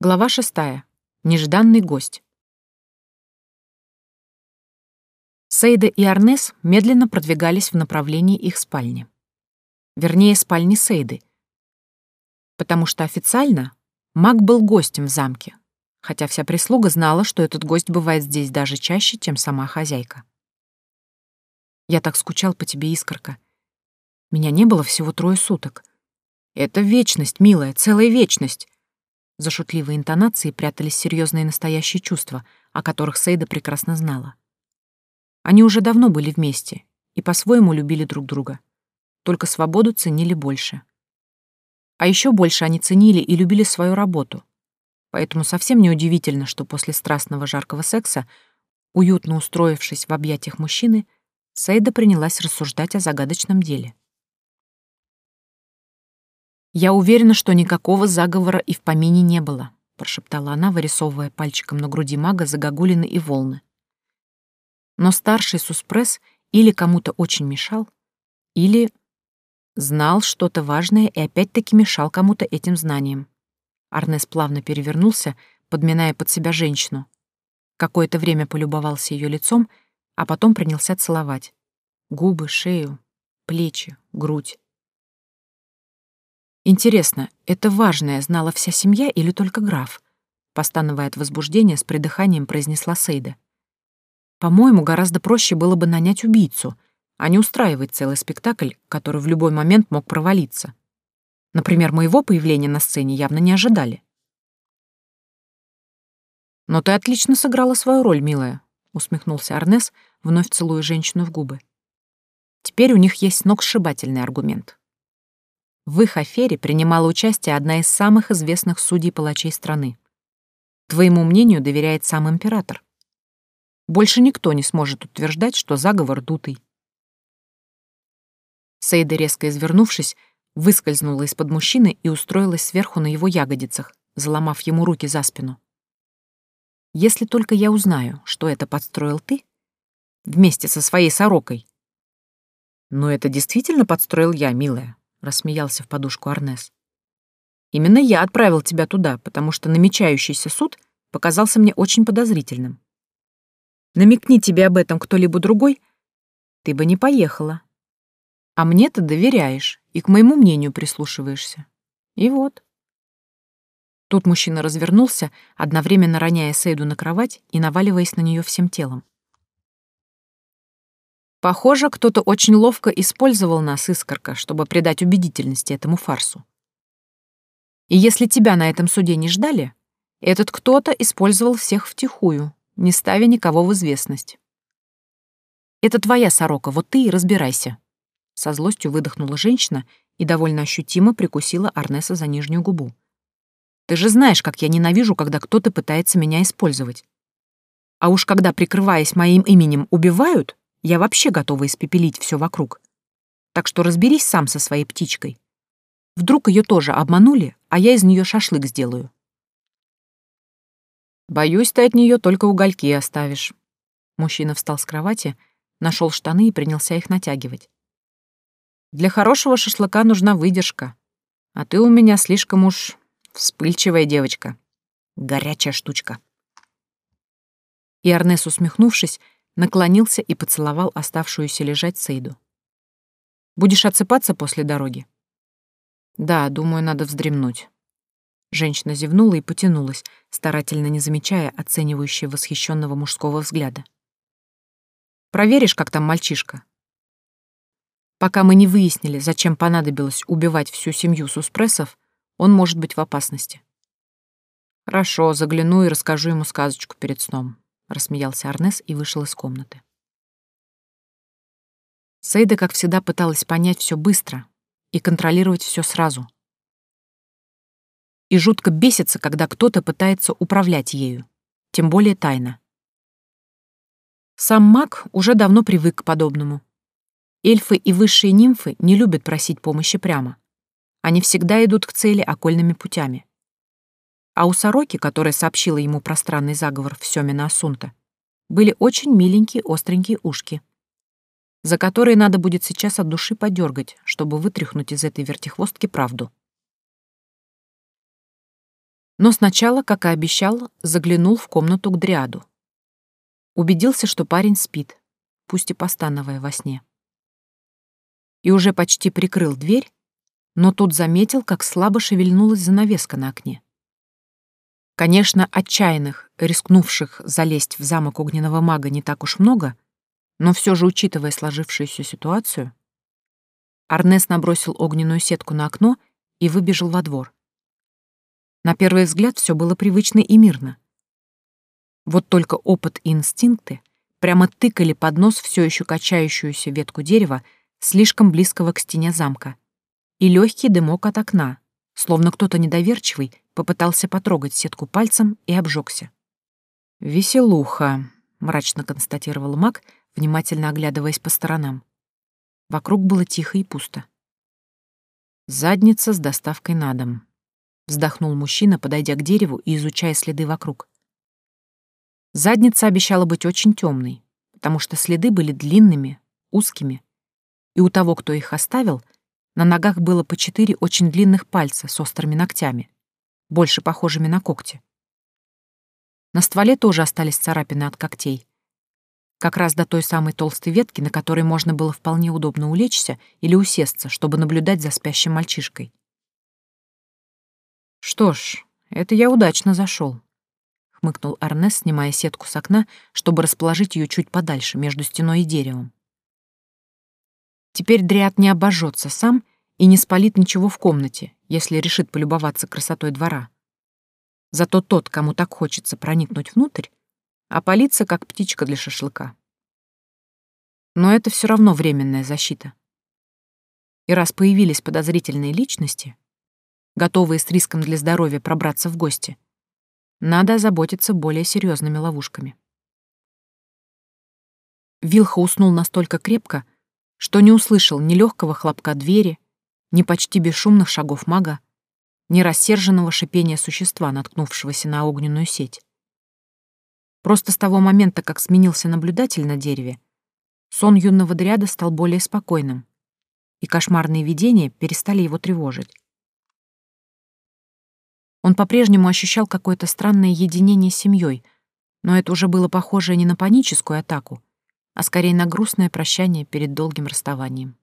Глава шестая. Нежданный гость. Сейда и Арнес медленно продвигались в направлении их спальни. Вернее, спальни Сейды. Потому что официально маг был гостем в замке, хотя вся прислуга знала, что этот гость бывает здесь даже чаще, чем сама хозяйка. «Я так скучал по тебе, Искорка. Меня не было всего трое суток. Это вечность, милая, целая вечность. За шутливой интонацией прятались серьезные настоящие чувства, о которых Сейда прекрасно знала. Они уже давно были вместе и по-своему любили друг друга. Только свободу ценили больше. А еще больше они ценили и любили свою работу. Поэтому совсем неудивительно, что после страстного жаркого секса, уютно устроившись в объятиях мужчины, Сейда принялась рассуждать о загадочном деле. «Я уверена, что никакого заговора и в помине не было», — прошептала она, вырисовывая пальчиком на груди мага загогулины и волны. Но старший Суспресс или кому-то очень мешал, или знал что-то важное и опять-таки мешал кому-то этим знаниям. Арнес плавно перевернулся, подминая под себя женщину. Какое-то время полюбовался ее лицом, а потом принялся целовать. Губы, шею, плечи, грудь. Интересно, это важное знала вся семья или только граф? Постановая от возбуждения, с придыханием произнесла Сейда. По-моему, гораздо проще было бы нанять убийцу, а не устраивать целый спектакль, который в любой момент мог провалиться. Например, моего появления на сцене явно не ожидали. «Но ты отлично сыграла свою роль, милая», — усмехнулся Арнес, вновь целуя женщину в губы. «Теперь у них есть сногсшибательный аргумент. В их афере принимала участие одна из самых известных судей-палачей страны. Твоему мнению доверяет сам император. Больше никто не сможет утверждать, что заговор дутый. Сейда, резко извернувшись, выскользнула из-под мужчины и устроилась сверху на его ягодицах, заломав ему руки за спину. «Если только я узнаю, что это подстроил ты, вместе со своей сорокой». «Но это действительно подстроил я, милая», — рассмеялся в подушку Арнес. «Именно я отправил тебя туда, потому что намечающийся суд показался мне очень подозрительным. Намекни тебе об этом кто-либо другой, ты бы не поехала. А мне ты доверяешь и к моему мнению прислушиваешься. И вот». Тут мужчина развернулся, одновременно роняя Сейду на кровать и наваливаясь на нее всем телом. Похоже, кто-то очень ловко использовал нас, Искорка, чтобы придать убедительности этому фарсу. И если тебя на этом суде не ждали, этот кто-то использовал всех втихую, не ставя никого в известность. Это твоя сорока, вот ты и разбирайся. Со злостью выдохнула женщина и довольно ощутимо прикусила Арнеса за нижнюю губу. Ты же знаешь, как я ненавижу, когда кто-то пытается меня использовать. А уж когда, прикрываясь моим именем, убивают, я вообще готова испепелить все вокруг. Так что разберись сам со своей птичкой. Вдруг ее тоже обманули, а я из нее шашлык сделаю. Боюсь, ты от нее только угольки оставишь. Мужчина встал с кровати, нашел штаны и принялся их натягивать. Для хорошего шашлыка нужна выдержка. А ты у меня слишком уж вспыльчивая девочка. Горячая штучка. И Арнес, усмехнувшись, наклонился и поцеловал оставшуюся лежать Сейду. «Будешь отсыпаться после дороги?» «Да, думаю, надо вздремнуть». Женщина зевнула и потянулась, старательно не замечая оценивающего восхищенного мужского взгляда. «Проверишь, как там мальчишка?» Пока мы не выяснили, зачем понадобилось убивать всю семью Суспрессов, он может быть в опасности. Хорошо, загляну и расскажу ему сказочку перед сном. — рассмеялся Арнес и вышел из комнаты. Сейда, как всегда, пыталась понять все быстро и контролировать все сразу. И жутко бесится, когда кто-то пытается управлять ею, тем более тайно. Сам маг уже давно привык к подобному. Эльфы и высшие нимфы не любят просить помощи прямо. Они всегда идут к цели окольными путями а у сороки, которая сообщила ему про странный заговор в Сёмина Асунта, были очень миленькие остренькие ушки, за которые надо будет сейчас от души подергать, чтобы вытряхнуть из этой вертихвостки правду. Но сначала, как и обещал, заглянул в комнату к Дриаду. Убедился, что парень спит, пусть и постановая во сне. И уже почти прикрыл дверь, но тут заметил, как слабо шевельнулась занавеска на окне. Конечно, отчаянных, рискнувших залезть в замок огненного мага не так уж много, но все же, учитывая сложившуюся ситуацию, Арнес набросил огненную сетку на окно и выбежал во двор. На первый взгляд все было привычно и мирно. Вот только опыт и инстинкты прямо тыкали под нос все еще качающуюся ветку дерева, слишком близкого к стене замка, и легкий дымок от окна, словно кто-то недоверчивый попытался потрогать сетку пальцем и обжегся. «Веселуха», — мрачно констатировал маг, внимательно оглядываясь по сторонам. Вокруг было тихо и пусто. Задница с доставкой на дом. Вздохнул мужчина, подойдя к дереву и изучая следы вокруг. Задница обещала быть очень темной, потому что следы были длинными, узкими, и у того, кто их оставил, на ногах было по четыре очень длинных пальца с острыми ногтями, больше похожими на когти. На стволе тоже остались царапины от когтей, как раз до той самой толстой ветки, на которой можно было вполне удобно улечься или усесться, чтобы наблюдать за спящим мальчишкой. «Что ж, это я удачно зашел, хмыкнул Арнес, снимая сетку с окна, чтобы расположить ее чуть подальше, между стеной и деревом. Теперь Дриад не обожжется сам и не спалит ничего в комнате, если решит полюбоваться красотой двора. Зато тот, кому так хочется проникнуть внутрь, палиться, как птичка для шашлыка. Но это все равно временная защита. И раз появились подозрительные личности, готовые с риском для здоровья пробраться в гости, надо озаботиться более серьезными ловушками. Вилха уснул настолько крепко, что не услышал ни легкого хлопка двери, ни почти бесшумных шагов мага, ни рассерженного шипения существа, наткнувшегося на огненную сеть. Просто с того момента, как сменился наблюдатель на дереве, сон юного дряда стал более спокойным, и кошмарные видения перестали его тревожить. Он по-прежнему ощущал какое-то странное единение с семьей, но это уже было похоже не на паническую атаку, а скорее на грустное прощание перед долгим расставанием.